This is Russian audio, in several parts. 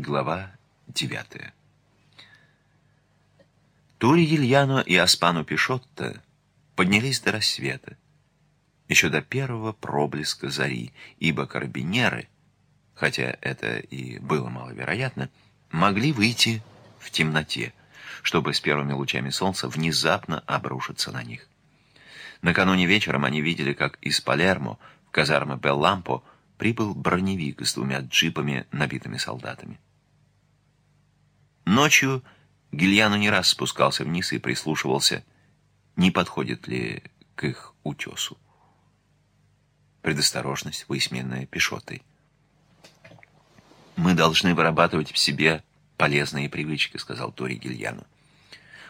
Глава 9 Тури Гильяно и Аспану Пишотто поднялись до рассвета, еще до первого проблеска зари, ибо карабинеры, хотя это и было маловероятно, могли выйти в темноте, чтобы с первыми лучами солнца внезапно обрушиться на них. Накануне вечером они видели, как из Палермо в казармы Беллампо прибыл броневик с двумя джипами, набитыми солдатами. Ночью Гильяну не раз спускался вниз и прислушивался, не подходит ли к их утесу. Предосторожность, высменная Пешотой. «Мы должны вырабатывать в себе полезные привычки», — сказал Тори Гильяну.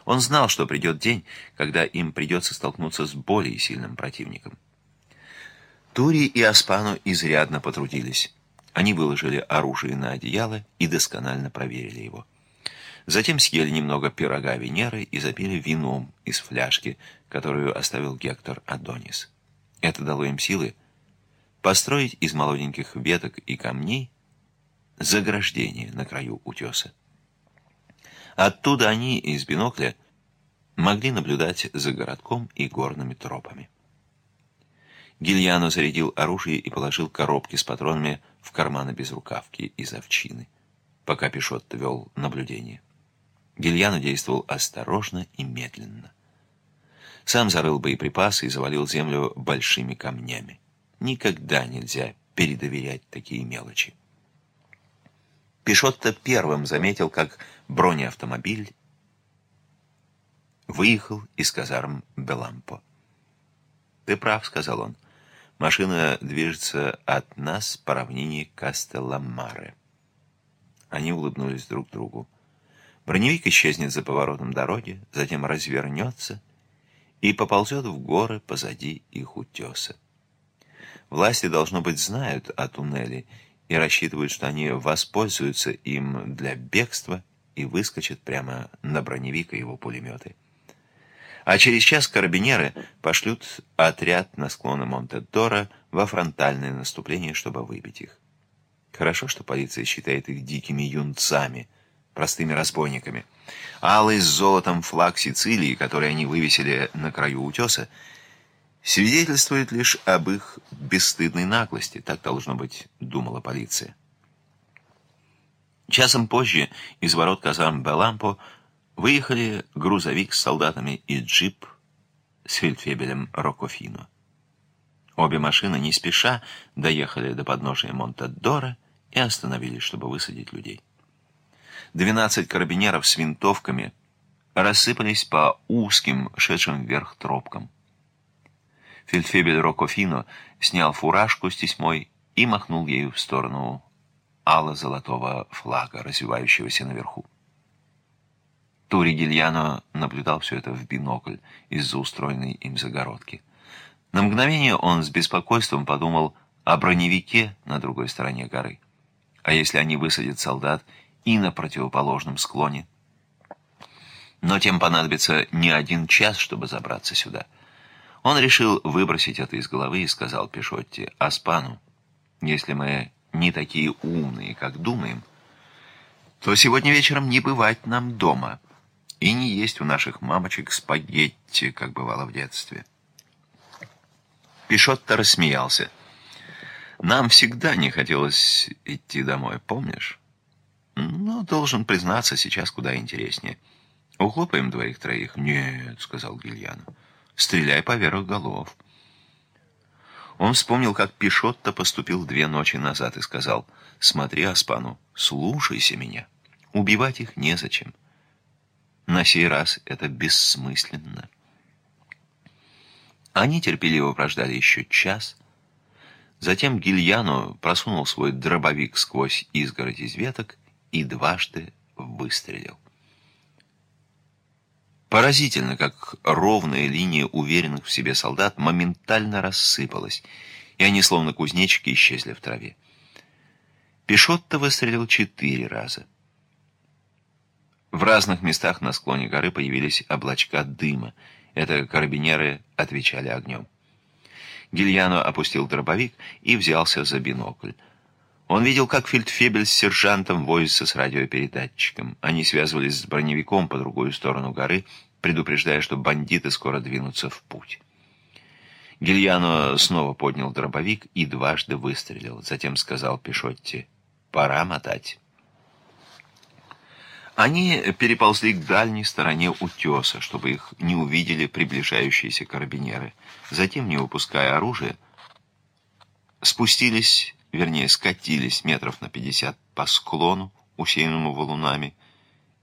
Он знал, что придет день, когда им придется столкнуться с более сильным противником. Тури и Аспану изрядно потрудились. Они выложили оружие на одеяло и досконально проверили его. Затем съели немного пирога Венеры и запили вином из фляжки, которую оставил Гектор Адонис. Это дало им силы построить из молоденьких веток и камней заграждение на краю утеса. Оттуда они из бинокля могли наблюдать за городком и горными тропами. Гильяно зарядил оружие и положил коробки с патронами в карманы безрукавки из овчины, пока Пишот вел наблюдение. Гильяно действовал осторожно и медленно. Сам зарыл боеприпасы и завалил землю большими камнями. Никогда нельзя передоверять такие мелочи. Пишотто первым заметил, как бронеавтомобиль выехал из казарм Белампо. «Ты прав», — сказал он. «Машина движется от нас по равнине Кастелламаре». Они улыбнулись друг другу. Броневик исчезнет за поворотом дороги, затем развернется и поползет в горы позади их утеса. Власти, должно быть, знают о туннеле и рассчитывают, что они воспользуются им для бегства и выскочат прямо на броневик и его пулеметы. А через час карабинеры пошлют отряд на склоны Монте-Доро во фронтальное наступление, чтобы выбить их. Хорошо, что полиция считает их дикими юнцами – простыми разбойниками. Алый с золотом флаг Сицилии, который они вывесили на краю утеса, свидетельствует лишь об их бесстыдной наглости, так должно быть, думала полиция. Часом позже из ворот казарм Белампо выехали грузовик с солдатами и джип с фельдфебелем Рокофино. Обе машины не спеша доехали до подножия Монтадора и остановились, чтобы высадить людей. Двенадцать карабинеров с винтовками рассыпались по узким, шедшим вверх тропкам. Фельдфебель Рокофино снял фуражку с тесьмой и махнул ею в сторону ало-золотого флага, развивающегося наверху. Тури Гильяно наблюдал все это в бинокль из-за устроенной им загородки. На мгновение он с беспокойством подумал о броневике на другой стороне горы. А если они высадят солдат и на противоположном склоне. Но тем понадобится не один час, чтобы забраться сюда. Он решил выбросить это из головы и сказал Пешотти, «Аспану, если мы не такие умные, как думаем, то сегодня вечером не бывать нам дома и не есть у наших мамочек спагетти, как бывало в детстве». Пишотто рассмеялся. «Нам всегда не хотелось идти домой, помнишь?» Но, должен признаться, сейчас куда интереснее. Ухлопаем двоих-троих? Нет, сказал Гильяну. Стреляй поверх голов. Он вспомнил, как Пишотто поступил две ночи назад и сказал, «Смотри, Аспану, слушайся меня. Убивать их незачем. На сей раз это бессмысленно». Они терпеливо прождали еще час. Затем Гильяно просунул свой дробовик сквозь изгородь из веток и дважды выстрелил. Поразительно, как ровная линия уверенных в себе солдат моментально рассыпалась, и они, словно кузнечики, исчезли в траве. Пишотто выстрелил четыре раза. В разных местах на склоне горы появились облачка дыма. Это карабинеры отвечали огнем. Гильяно опустил дробовик и взялся за бинокль. Он видел, как фельдфебель с сержантом возится с радиопередатчиком. Они связывались с броневиком по другую сторону горы, предупреждая, что бандиты скоро двинутся в путь. Гильяно снова поднял дробовик и дважды выстрелил. Затем сказал Пишотти, «Пора мотать». Они переползли к дальней стороне утеса, чтобы их не увидели приближающиеся карабинеры. Затем, не выпуская оружие, спустились, вернее, скатились метров на пятьдесят по склону, усеянному валунами,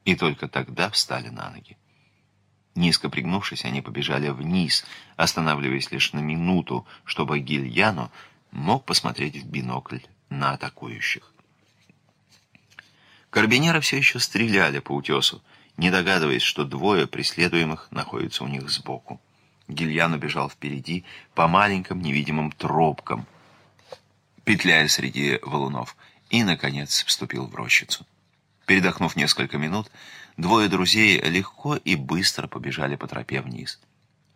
и только тогда встали на ноги. Низко пригнувшись, они побежали вниз, останавливаясь лишь на минуту, чтобы Гильяно мог посмотреть в бинокль на атакующих. Карабинеры все еще стреляли по утесу, не догадываясь, что двое преследуемых находятся у них сбоку. Гильян убежал впереди по маленьким невидимым тропкам, петляя среди валунов, и, наконец, вступил в рощицу. Передохнув несколько минут, двое друзей легко и быстро побежали по тропе вниз.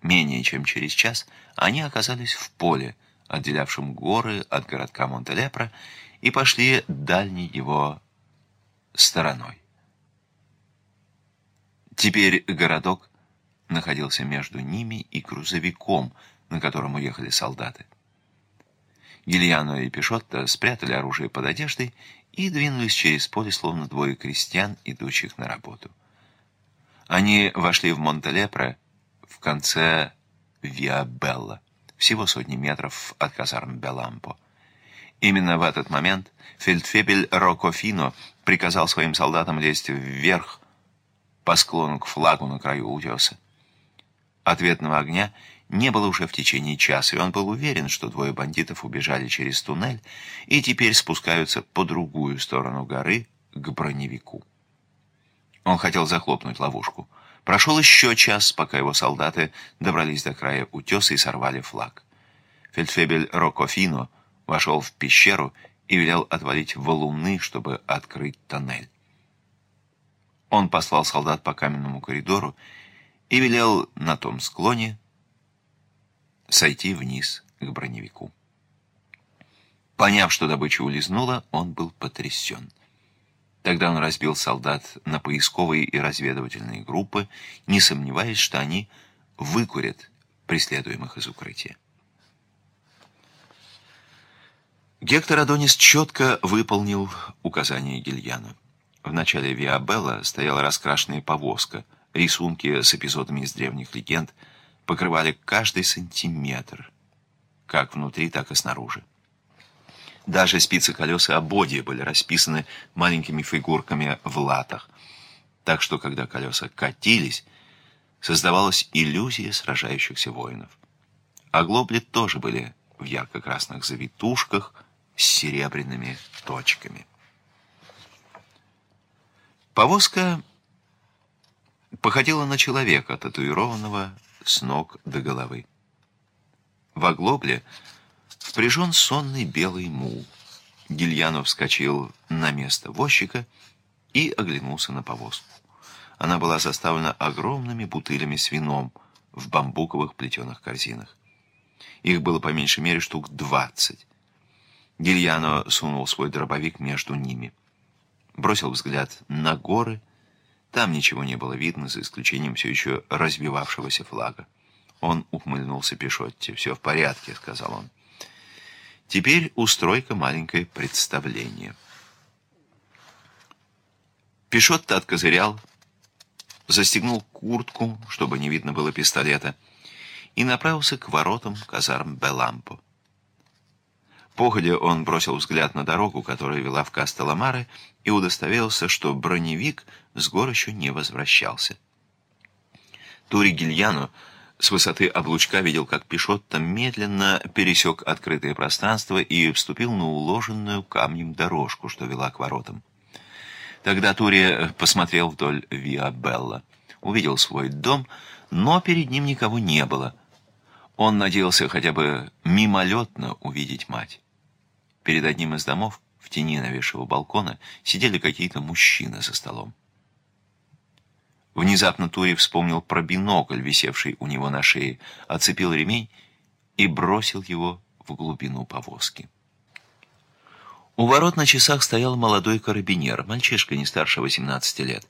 Менее чем через час они оказались в поле, отделявшем горы от городка Монтелепро, и пошли дальней его стороной. Теперь городок находился между ними и грузовиком, на котором уехали солдаты. Гильяно и Пишотто спрятали оружие под одеждой и двинулись через поле, словно двое крестьян, идущих на работу. Они вошли в Монтелепре в конце Виабелла, всего сотни метров от казарм Белампо. Именно в этот момент фельдфебель Рокофино приказал своим солдатам лезть вверх по склону к флагу на краю утеса. Ответного огня не было уже в течение часа, и он был уверен, что двое бандитов убежали через туннель и теперь спускаются по другую сторону горы к броневику. Он хотел захлопнуть ловушку. Прошел еще час, пока его солдаты добрались до края утеса и сорвали флаг. Фельдфебель Рокофино вошел в пещеру и велел отвалить валуны, чтобы открыть тоннель. Он послал солдат по каменному коридору и велел на том склоне сойти вниз к броневику. Поняв, что добыча улизнула, он был потрясен. Тогда он разбил солдат на поисковые и разведывательные группы, не сомневаясь, что они выкурят преследуемых из укрытия. Гектор Адонис четко выполнил указания Гильяна. В начале Виабелла стояла раскрашенная повозка. Рисунки с эпизодами из древних легенд покрывали каждый сантиметр, как внутри, так и снаружи. Даже спицы колеса ободья были расписаны маленькими фигурками в латах, так что, когда колеса катились, создавалась иллюзия сражающихся воинов. Оглобли тоже были в ярко-красных завитушках, с серебряными точками. Повозка походила на человека, татуированного с ног до головы. В оглобле впряжен сонный белый мул. Гильянов вскочил на место возчика и оглянулся на повозку. Она была заставлена огромными бутылями с вином в бамбуковых плетеных корзинах. Их было по меньшей мере штук двадцать. Гильяно сунул свой дробовик между ними. Бросил взгляд на горы. Там ничего не было видно, за исключением все еще развивавшегося флага. Он ухмыльнулся Пишотте. «Все в порядке», — сказал он. «Теперь устройка маленькое представление». Пишотто откозырял, застегнул куртку, чтобы не видно было пистолета, и направился к воротам казарм Белампо. Походя он бросил взгляд на дорогу, которая вела в Кастеламаре, и удостоверился, что броневик с гор еще не возвращался. Тури Гильяно с высоты облучка видел, как Пишотто медленно пересек открытое пространство и вступил на уложенную камнем дорожку, что вела к воротам. Тогда Тури посмотрел вдоль Виа Белла, увидел свой дом, но перед ним никого не было — он надеялся хотя бы мимолетно увидеть мать. Перед одним из домов, в тени навешивого балкона, сидели какие-то мужчины за столом. Внезапно Тури вспомнил про бинокль, висевший у него на шее, оцепил ремень и бросил его в глубину повозки. У ворот на часах стоял молодой карабинер, мальчишка не старше 18 лет.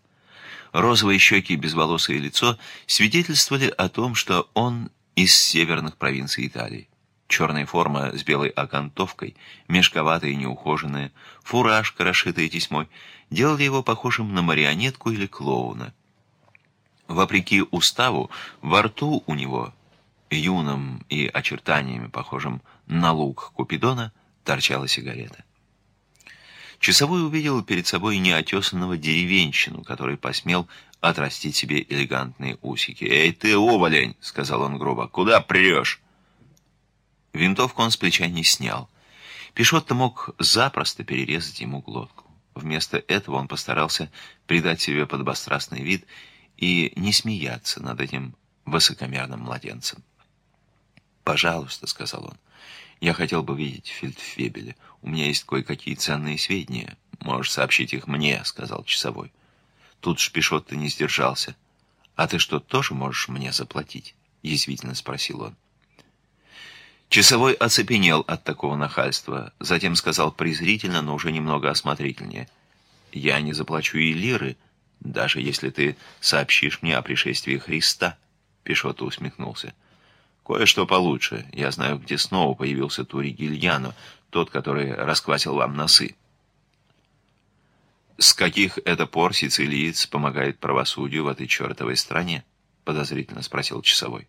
Розовые щеки и безволосое лицо свидетельствовали о том, что он из северных провинций Италии. Черная форма с белой окантовкой, мешковатая и неухоженная, фуражка, расшитая тесьмой, делали его похожим на марионетку или клоуна. Вопреки уставу, во рту у него, юным и очертаниями похожим на лук Купидона, торчала сигарета. Часовой увидел перед собой неотесанного деревенщину, который посмел отрастить себе элегантные усики. «Эй ты, уволень!» — сказал он грубо. «Куда прешь?» Винтовку он с плеча не снял. Пишот-то мог запросто перерезать ему глотку. Вместо этого он постарался придать себе подобострастный вид и не смеяться над этим высокомерным младенцем. «Пожалуйста», — сказал он, — «я хотел бы видеть фельдфебеля. У меня есть кое-какие ценные сведения. Можешь сообщить их мне», — сказал часовой. Тут Шпишот-то не сдержался. «А ты что, тоже можешь мне заплатить?» — язвительно спросил он. Часовой оцепенел от такого нахальства, затем сказал презрительно, но уже немного осмотрительнее. «Я не заплачу и лиры, даже если ты сообщишь мне о пришествии Христа», — Пишота усмехнулся. Кое-что получше. Я знаю, где снова появился Тури Гильяно, тот, который расквасил вам носы. С каких это пор сицилиец помогает правосудию в этой чертовой стране? Подозрительно спросил часовой.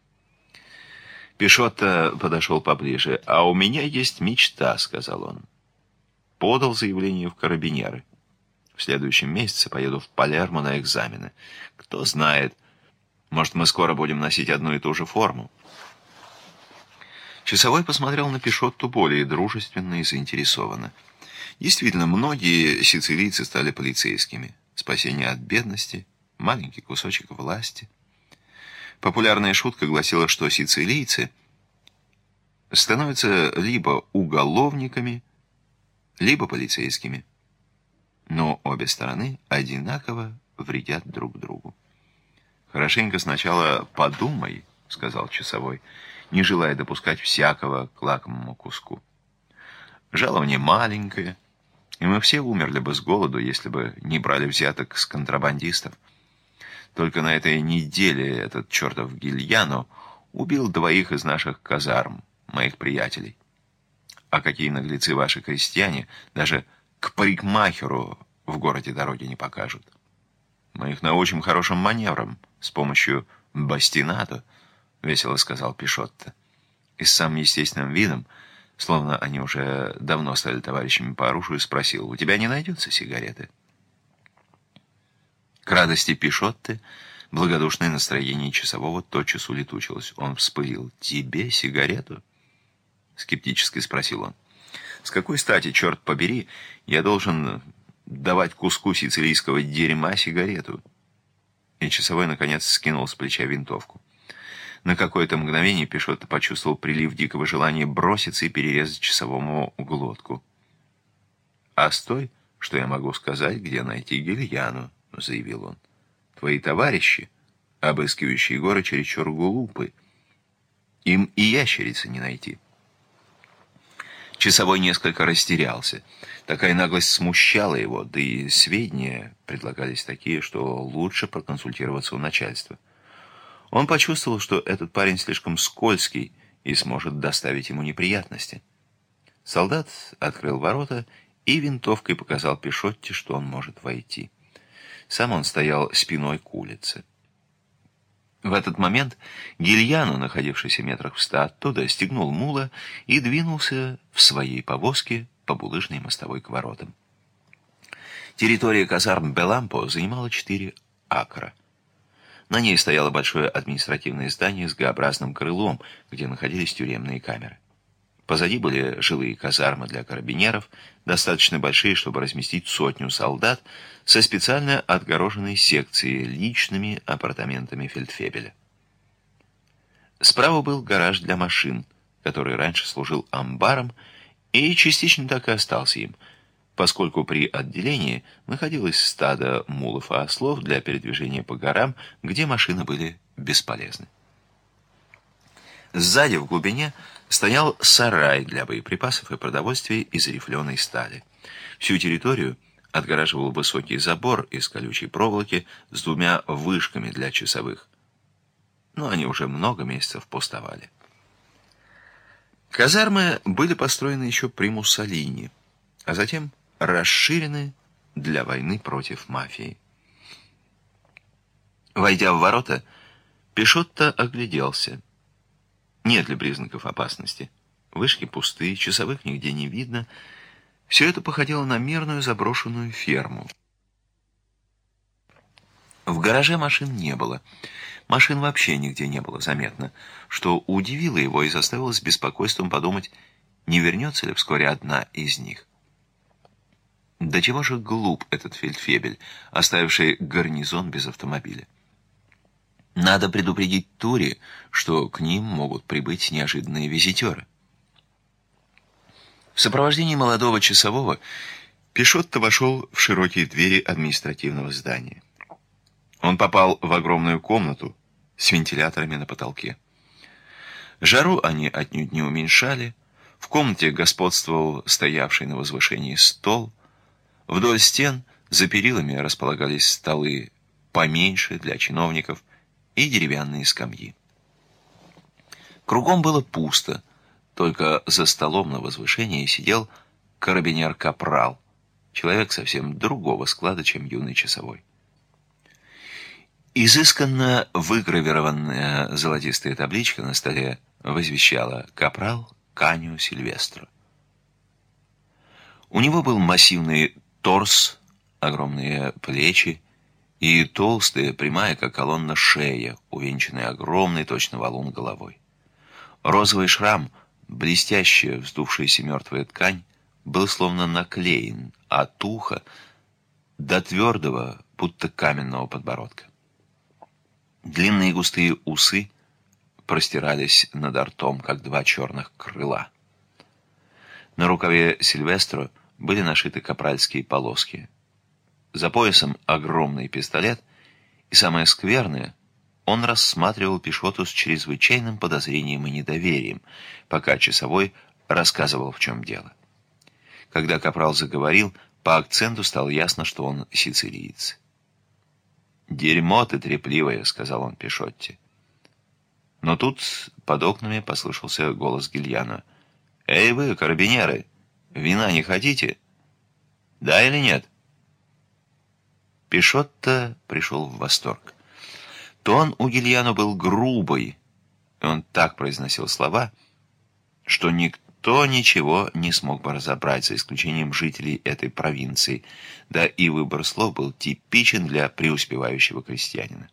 Пишотто подошел поближе. «А у меня есть мечта», — сказал он. Подал заявление в карабинеры. В следующем месяце поеду в Палермо на экзамены. Кто знает, может, мы скоро будем носить одну и ту же форму. Часовой посмотрел на Пишотту более дружественно и заинтересованно. Действительно, многие сицилийцы стали полицейскими. Спасение от бедности, маленький кусочек власти. Популярная шутка гласила, что сицилийцы становятся либо уголовниками, либо полицейскими. Но обе стороны одинаково вредят друг другу. «Хорошенько сначала подумай», — сказал часовой, — не желая допускать всякого к лакомому куску. Жалование маленькое, и мы все умерли бы с голоду, если бы не брали взяток с контрабандистов. Только на этой неделе этот чертов Гильяно убил двоих из наших казарм, моих приятелей. А какие наглецы ваши крестьяне даже к парикмахеру в городе дороги не покажут. Мы их научим хорошим маневрам с помощью бастината, — весело сказал Пишотто. И с самым естественным видом, словно они уже давно стали товарищами по оружию, спросил, «У тебя не найдется сигареты?» К радости Пишотты благодушное настроение часового тотчас улетучилось. Он вспылил. «Тебе сигарету?» Скептически спросил он. «С какой стати, черт побери, я должен давать куску сицилийского дерьма сигарету?» И часовой, наконец, скинул с плеча винтовку. На какое-то мгновение Пишотто почувствовал прилив дикого желания броситься и перерезать часовому глотку. «А стой, что я могу сказать, где найти Гильяну», — заявил он. «Твои товарищи, обыскивающие горы, чересчур глупы. Им и ящерицы не найти». Часовой несколько растерялся. Такая наглость смущала его, да и сведения предлагались такие, что лучше проконсультироваться у начальства. Он почувствовал, что этот парень слишком скользкий и сможет доставить ему неприятности. Солдат открыл ворота и винтовкой показал Пишотте, что он может войти. Сам он стоял спиной к улице. В этот момент Гильяну, находившийся метрах в ста оттуда, стегнул мула и двинулся в своей повозке по булыжной мостовой к воротам. Территория казарм Белампо занимала четыре акра. На ней стояло большое административное здание с Г-образным крылом, где находились тюремные камеры. Позади были жилые казармы для карабинеров, достаточно большие, чтобы разместить сотню солдат, со специально отгороженной секцией личными апартаментами фельдфебеля. Справа был гараж для машин, который раньше служил амбаром и частично так и остался им – поскольку при отделении находилось стадо мулов и ослов для передвижения по горам, где машины были бесполезны. Сзади в глубине стоял сарай для боеприпасов и продовольствия из рифленой стали – Всю территорию отгораживал высокий забор из колючей проволоки с двумя вышками для часовых. Но они уже много месяцев пустовали. Казармы были построены еще при Муссолини, а затем расширены для войны против мафии. Войдя в ворота, Пишотто огляделся. Нет ли признаков опасности? Вышки пустые, часовых нигде не видно. Все это походило на мирную заброшенную ферму. В гараже машин не было. Машин вообще нигде не было заметно, что удивило его и заставило с беспокойством подумать, не вернется ли вскоре одна из них. До чего же глуп этот фельдфебель, оставивший гарнизон без автомобиля. Надо предупредить Тури, что к ним могут прибыть неожиданные визитеры. В сопровождении молодого часового Пишотто вошел в широкие двери административного здания. Он попал в огромную комнату с вентиляторами на потолке. Жару они отнюдь не уменьшали. В комнате господствовал стоявший на возвышении стол. Вдоль стен за перилами располагались столы поменьше для чиновников и деревянные скамьи. Кругом было пусто, только за столом на возвышении сидел карабинер-капрал, человек совсем другого склада, чем юный часовой. Изысканно выгравированная золотистая табличка на столе возвещала «Капрал Каню Сильвестро». У него был массивный торс, огромные плечи и толстая, прямая, как колонна, шея, увенчанная огромной, точно валун головой. Розовый шрам, блестящая, вздувшаяся мертвая ткань, был словно наклеен от уха до твердого, будто каменного подбородка. Длинные густые усы простирались над ртом, как два черных крыла. На рукаве Сильвестро были нашиты капральские полоски. За поясом огромный пистолет, и самое скверное, он рассматривал Пишоту с чрезвычайным подозрением и недоверием, пока часовой рассказывал, в чем дело. Когда Капрал заговорил, по акценту стало ясно, что он сицилиец. «Дерьмо ты трепливое», — сказал он Пишотте. Но тут под окнами послышался голос Гильяна. «Эй вы, карабинеры, вина не хотите? Да или нет?» Пишотто пришел в восторг. Тон у Гильяна был грубый, и он так произносил слова, что никто ничего не смог бы разобрать, за исключением жителей этой провинции, да и выбор слов был типичен для преуспевающего крестьянина.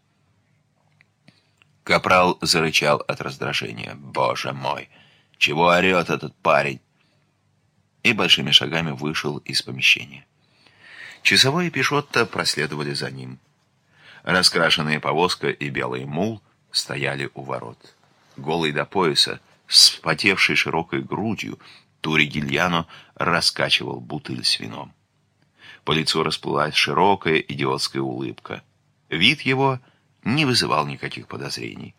Капрал зарычал от раздражения. «Боже мой! Чего орет этот парень?» И большими шагами вышел из помещения. Часовой и Пишотто проследовали за ним. Раскрашенная повозка и белый мул стояли у ворот. Голый до пояса, с широкой грудью Тури Гильяно раскачивал бутыль с вином. По лицу расплылась широкая идиотская улыбка. Вид его не вызывал никаких подозрений.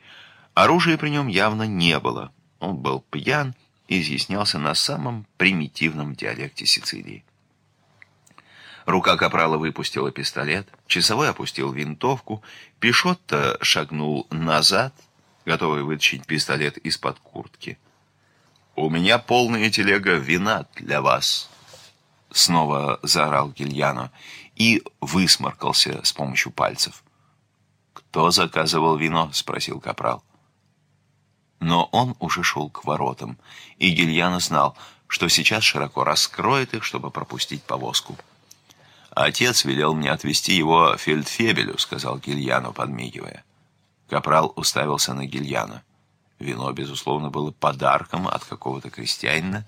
Оружия при нем явно не было. Он был пьян и изъяснялся на самом примитивном диалекте Сицилии. Рука Капрала выпустила пистолет, часовой опустил винтовку, Пишотто шагнул назад — готовый вытащить пистолет из-под куртки. «У меня полная телега вина для вас!» Снова заорал Гильяно и высморкался с помощью пальцев. «Кто заказывал вино?» — спросил Капрал. Но он уже шел к воротам, и Гильяно знал, что сейчас широко раскроет их, чтобы пропустить повозку. «Отец велел мне отвезти его фельдфебелю», — сказал Гильяно, подмигивая. Капрал уставился на Гильяна. Вино, безусловно, было подарком от какого-то крестьянина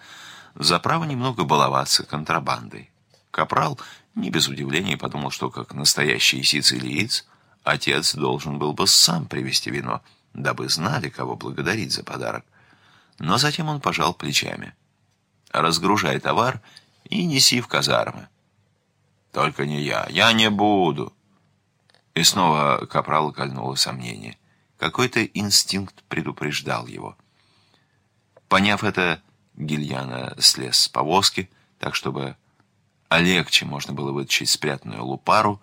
за право немного баловаться контрабандой. Капрал не без удивления подумал, что как настоящий сицилиец отец должен был бы сам привезти вино, дабы знали, кого благодарить за подарок. Но затем он пожал плечами. «Разгружай товар и неси в казармы». «Только не я. Я не буду». И снова Капрал кольнуло сомнение. Какой-то инстинкт предупреждал его. Поняв это, Гильяна слез с повозки, так чтобы легче можно было вытащить спрятанную лупару,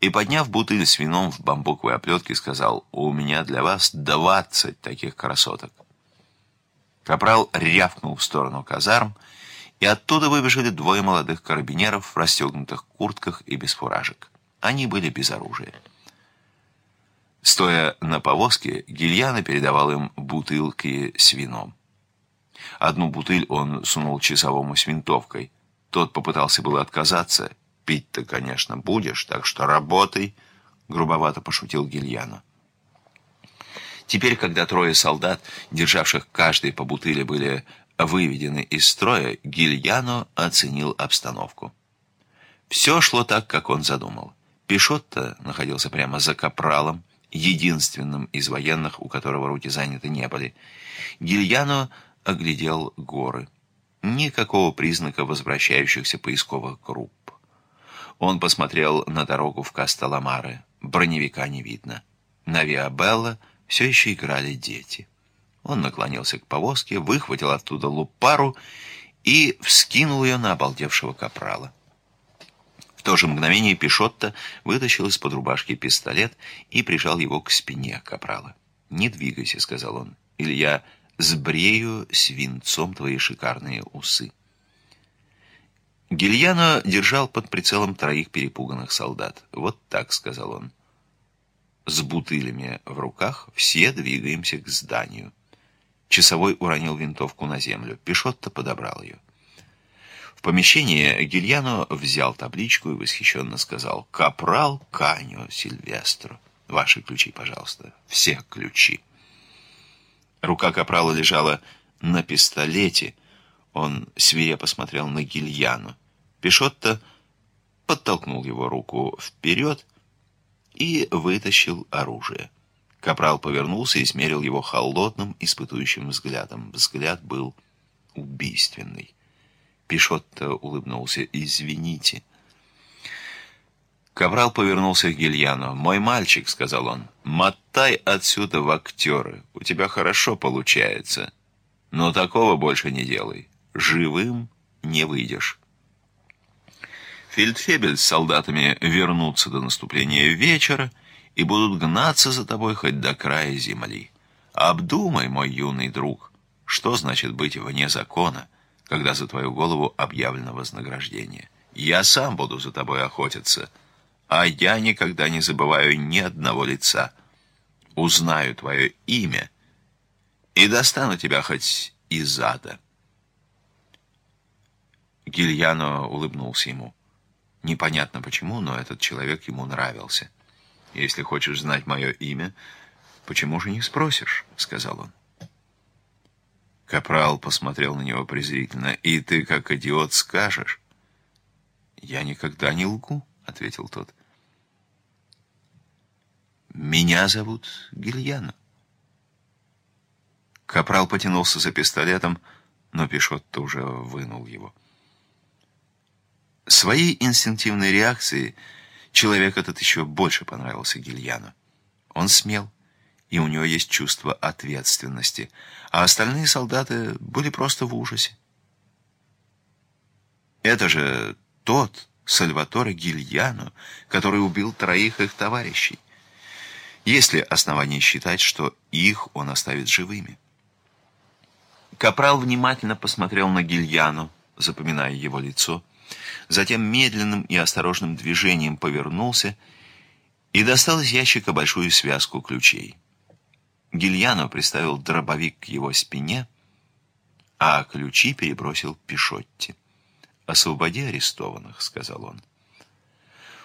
и, подняв бутыль с вином в бамбуковой оплетке, сказал, «У меня для вас двадцать таких красоток». Капрал рявкнул в сторону казарм, и оттуда выбежали двое молодых карабинеров в расстегнутых куртках и без фуражек. Они были без оружия. Стоя на повозке, Гильяна передавал им бутылки с вином. Одну бутыль он сунул часовому с винтовкой. Тот попытался было отказаться. «Пить-то, конечно, будешь, так что работай», — грубовато пошутил Гильяна. Теперь, когда трое солдат, державших каждый по бутыле, были выведены из строя, Гильяно оценил обстановку. Все шло так, как он задумал. Пишотто находился прямо за капралом, единственным из военных, у которого руки заняты не были. Гильяно оглядел горы. Никакого признака возвращающихся поисковых групп. Он посмотрел на дорогу в Касталамаре. Броневика не видно. На Виабелла все еще играли дети. Он наклонился к повозке, выхватил оттуда лупару и вскинул ее на обалдевшего капрала. В то же мгновение Пишотто вытащил из-под рубашки пистолет и прижал его к спине капрала. «Не двигайся», — сказал он, — «или я сбрею свинцом твои шикарные усы». Гильяно держал под прицелом троих перепуганных солдат. «Вот так», — сказал он. «С бутылями в руках все двигаемся к зданию». Часовой уронил винтовку на землю. Пишотто подобрал ее. В помещении Гильяно взял табличку и восхищенно сказал «Капрал Каньо Сильвестро». «Ваши ключи, пожалуйста. Все ключи». Рука Капрала лежала на пистолете. Он свирепо посмотрел на Гильяну. Пишотто подтолкнул его руку вперед и вытащил оружие. Капрал повернулся и смерил его холодным, испытующим взглядом. Взгляд был убийственный. Пишотто улыбнулся. «Извините». Капрал повернулся к Гильяну. «Мой мальчик», — сказал он, — «мотай отсюда в актеры. У тебя хорошо получается. Но такого больше не делай. Живым не выйдешь». Фельдфебель с солдатами вернутся до наступления вечера и будут гнаться за тобой хоть до края земли. Обдумай, мой юный друг, что значит быть вне закона когда за твою голову объявлено вознаграждение. Я сам буду за тобой охотиться, а я никогда не забываю ни одного лица. Узнаю твое имя и достану тебя хоть из ада. Гильяно улыбнулся ему. Непонятно почему, но этот человек ему нравился. «Если хочешь знать мое имя, почему же не спросишь?» — сказал он. Капрал посмотрел на него презрительно. «И ты, как идиот, скажешь?» «Я никогда не лгу», — ответил тот. «Меня зовут Гильяно». Капрал потянулся за пистолетом, но Пишотто уже вынул его. Своей инстинктивной реакцией человек этот еще больше понравился Гильяно. Он смел и у него есть чувство ответственности, а остальные солдаты были просто в ужасе. Это же тот Сальваторе Гильяно, который убил троих их товарищей. Есть ли основания считать, что их он оставит живыми? Капрал внимательно посмотрел на Гильяну, запоминая его лицо, затем медленным и осторожным движением повернулся и достал из ящика большую связку ключей. Гильяно приставил дробовик к его спине, а ключи перебросил Пишотти. «Освободи арестованных», — сказал он.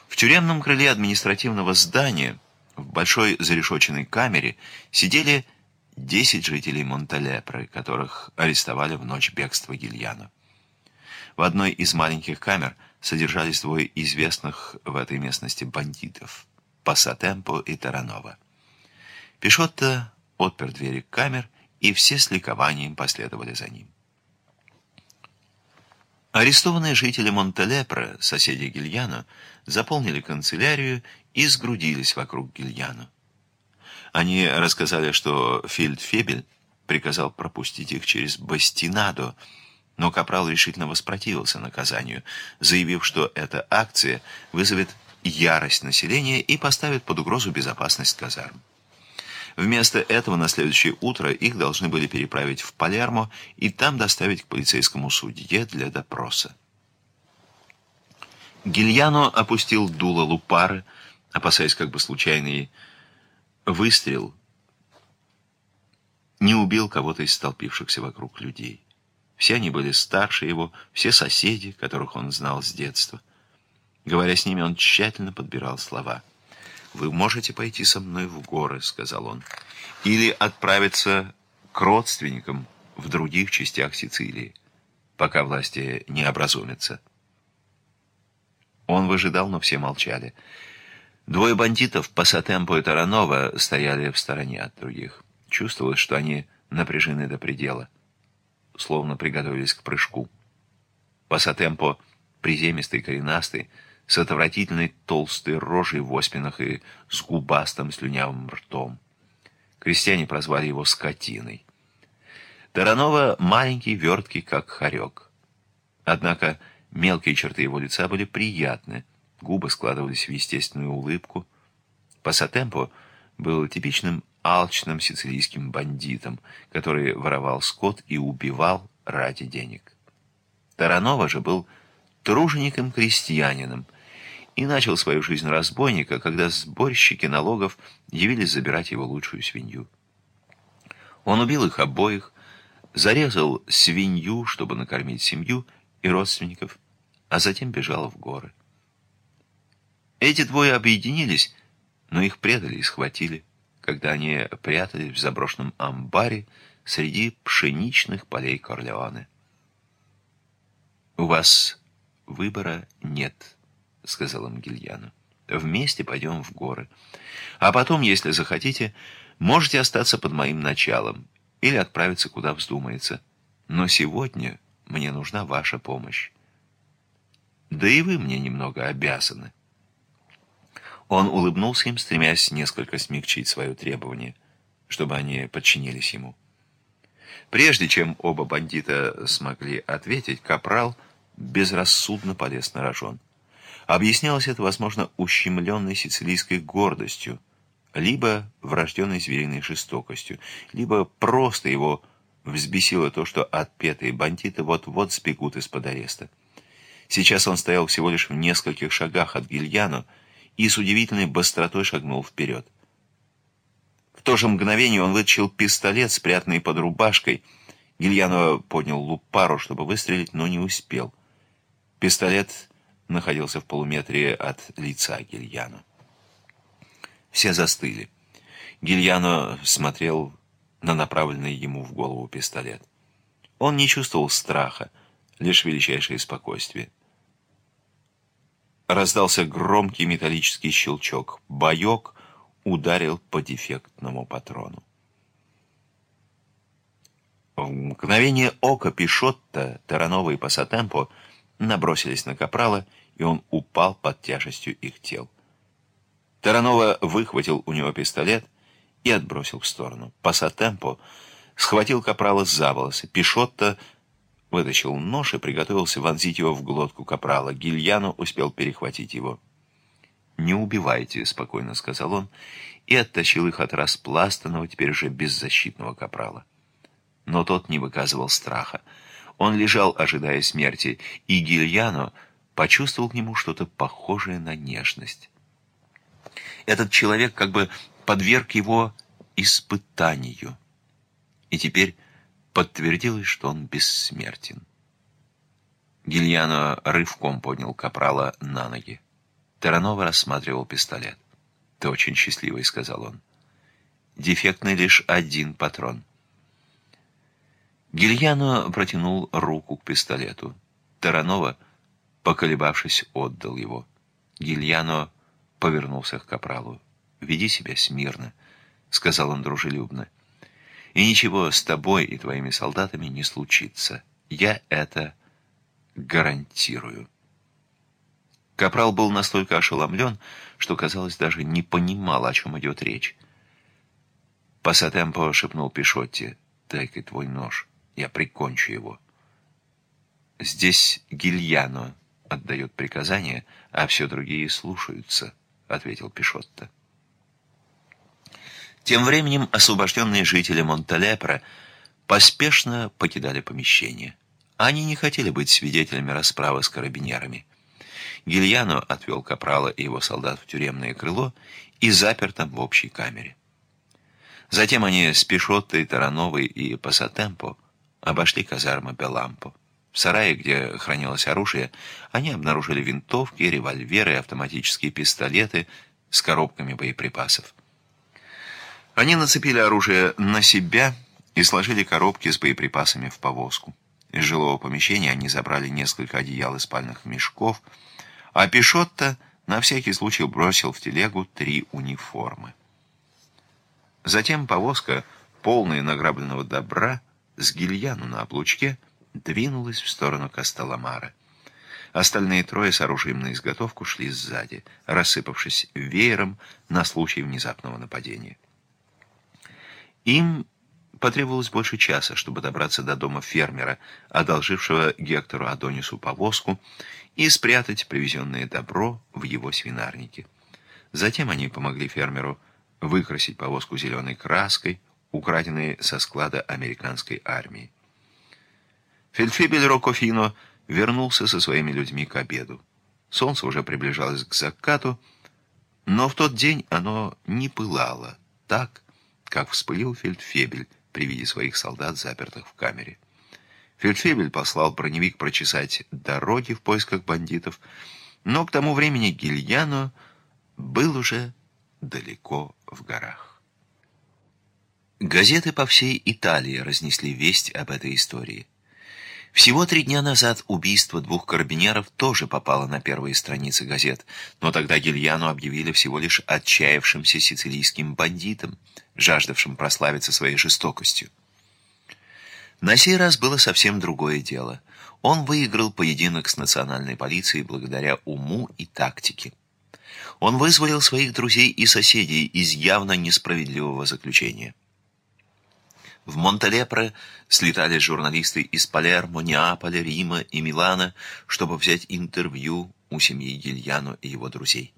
В тюремном крыле административного здания, в большой зарешоченной камере, сидели десять жителей Монталепры, которых арестовали в ночь бегства Гильяно. В одной из маленьких камер содержались двое известных в этой местности бандитов — Пассатемпо и Таранова. Пишотто отпер двери камер, и все с ликованием последовали за ним. Арестованные жители Монтелепре, соседи Гильяно, заполнили канцелярию и сгрудились вокруг Гильяно. Они рассказали, что Фельдфебель приказал пропустить их через Бастинадо, Но Капрал решительно воспротивился наказанию, заявив, что эта акция вызовет ярость населения и поставит под угрозу безопасность казарм. Вместо этого на следующее утро их должны были переправить в Палермо и там доставить к полицейскому судье для допроса. Гильяно опустил дуло лупары, опасаясь как бы случайный выстрел не убил кого-то из столпившихся вокруг людей. Все они были старше его, все соседи, которых он знал с детства. Говоря с ними, он тщательно подбирал слова. «Вы можете пойти со мной в горы», — сказал он, «или отправиться к родственникам в других частях Сицилии, пока власти не образумятся». Он выжидал, но все молчали. Двое бандитов, Пассатемпо и Таранова, стояли в стороне от других. Чувствовалось, что они напряжены до предела, словно приготовились к прыжку. Пассатемпо, приземистый, коренастый, с отвратительной толстой рожей в оспинах и с губастым слюнявым ртом. Крестьяне прозвали его скотиной. Таранова маленький, верткий, как хорек. Однако мелкие черты его лица были приятны, губы складывались в естественную улыбку. Пассатемпо был типичным алчным сицилийским бандитом, который воровал скот и убивал ради денег. Таранова же был тружеником-крестьянином, и начал свою жизнь разбойника, когда сборщики налогов явились забирать его лучшую свинью. Он убил их обоих, зарезал свинью, чтобы накормить семью и родственников, а затем бежал в горы. Эти двое объединились, но их предали и схватили, когда они прятались в заброшенном амбаре среди пшеничных полей Корлеоне. «У вас выбора нет», — сказал им Гильяну. «Вместе пойдем в горы. А потом, если захотите, можете остаться под моим началом или отправиться, куда вздумается. Но сегодня мне нужна ваша помощь. Да и вы мне немного обязаны». Он улыбнулся им, стремясь несколько смягчить свое требование, чтобы они подчинились ему. Прежде чем оба бандита смогли ответить, Капрал безрассудно полез на рожон. Объяснялось это, возможно, ущемленной сицилийской гордостью, либо врожденной звериной жестокостью, либо просто его взбесило то, что отпетые бандиты вот-вот сбегут из-под ареста. Сейчас он стоял всего лишь в нескольких шагах от Гильяно и с удивительной быстротой шагнул вперед. В то же мгновение он вытащил пистолет, спрятанный под рубашкой. Гильяно поднял лупару, чтобы выстрелить, но не успел. Пистолет находился в полуметре от лица Гильяно. Все застыли. Гильяно смотрел на направленный ему в голову пистолет. Он не чувствовал страха, лишь величайшее спокойствие. Раздался громкий металлический щелчок. Боек ударил по дефектному патрону. В мгновение ока Пишотто, Таранова и Пассатемпо — набросились на Капрала, и он упал под тяжестью их тел. Таранова выхватил у него пистолет и отбросил в сторону. Пассатемпо схватил Капрала за волосы. Пишотто вытащил нож и приготовился вонзить его в глотку Капрала. Гильяно успел перехватить его. «Не убивайте», — спокойно сказал он, и оттащил их от распластанного, теперь уже беззащитного Капрала. Но тот не выказывал страха. Он лежал, ожидая смерти, и Гильяно почувствовал к нему что-то похожее на нежность. Этот человек как бы подверг его испытанию. И теперь подтвердилось, что он бессмертен. Гильяно рывком поднял Капрала на ноги. Таранова рассматривал пистолет. «Ты очень счастливый», — сказал он. «Дефектный лишь один патрон». Гильяно протянул руку к пистолету. Таранова, поколебавшись, отдал его. Гильяно повернулся к капралу. «Веди себя смирно», — сказал он дружелюбно. «И ничего с тобой и твоими солдатами не случится. Я это гарантирую». Капрал был настолько ошеломлен, что, казалось, даже не понимал, о чем идет речь. «Пассатемпо», — шепнул Пишотти, — «дай-ка твой нож». Я прикончу его. Здесь Гильяно отдает приказания, а все другие слушаются, ответил Пишотто. Тем временем освобожденные жители Монталепра поспешно покидали помещение. Они не хотели быть свидетелями расправы с карабинерами. Гильяно отвел Капрала и его солдат в тюремное крыло и запер там в общей камере. Затем они с Пишоттой, Тарановой и Пасатемпо обошли казармы Белампо. В сарае, где хранилось оружие, они обнаружили винтовки, револьверы автоматические пистолеты с коробками боеприпасов. Они нацепили оружие на себя и сложили коробки с боеприпасами в повозку. Из жилого помещения они забрали несколько одеял и спальных мешков, а Пишотто на всякий случай бросил в телегу три униформы. Затем повозка, полная награбленного добра, с гильяну на облучке, двинулась в сторону Касталамара. Остальные трое с оружием на изготовку шли сзади, рассыпавшись веером на случай внезапного нападения. Им потребовалось больше часа, чтобы добраться до дома фермера, одолжившего Гектору Адонису повозку, и спрятать привезенное добро в его свинарнике. Затем они помогли фермеру выкрасить повозку зеленой краской, украденной со склада американской армии. Фельдфебель Рокофино вернулся со своими людьми к обеду. Солнце уже приближалось к закату, но в тот день оно не пылало так, как вспылил Фельдфебель при виде своих солдат, запертых в камере. Фельдфебель послал броневик прочесать дороги в поисках бандитов, но к тому времени Гильяно был уже далеко в горах. Газеты по всей Италии разнесли весть об этой истории. Всего три дня назад убийство двух карабинеров тоже попало на первые страницы газет, но тогда Гильяну объявили всего лишь отчаявшимся сицилийским бандитом, жаждавшим прославиться своей жестокостью. На сей раз было совсем другое дело. Он выиграл поединок с национальной полицией благодаря уму и тактике. Он вызволил своих друзей и соседей из явно несправедливого заключения. В Монталепре слетали журналисты из Палермо, Неаполя, Рима и Милана, чтобы взять интервью у семьи Гильяно и его друзей.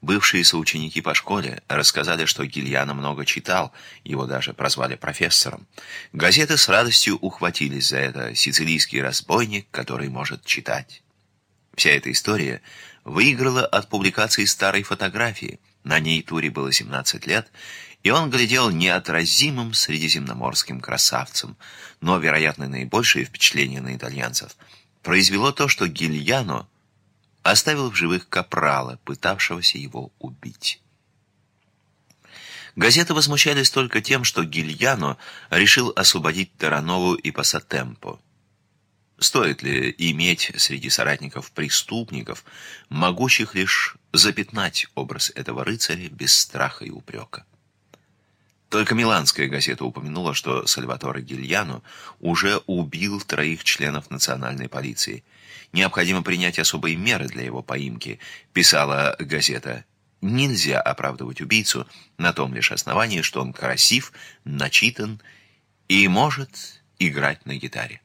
Бывшие соученики по школе рассказали, что Гильяно много читал, его даже прозвали профессором. Газеты с радостью ухватились за это сицилийский разбойник, который может читать. Вся эта история выиграла от публикации старой фотографии. На ней Туре было 17 лет, и он глядел неотразимым средиземноморским красавцем, но, вероятно, наибольшее впечатление на итальянцев произвело то, что Гильяно оставил в живых капрала, пытавшегося его убить. Газеты возмущались только тем, что Гильяно решил освободить Таранову и Пассатемпо. Стоит ли иметь среди соратников преступников, могущих лишь запятнать образ этого рыцаря без страха и упрека? Только миланская газета упомянула, что Сальваторе Гильяно уже убил троих членов национальной полиции. Необходимо принять особые меры для его поимки, писала газета. Нельзя оправдывать убийцу на том лишь основании, что он красив, начитан и может играть на гитаре.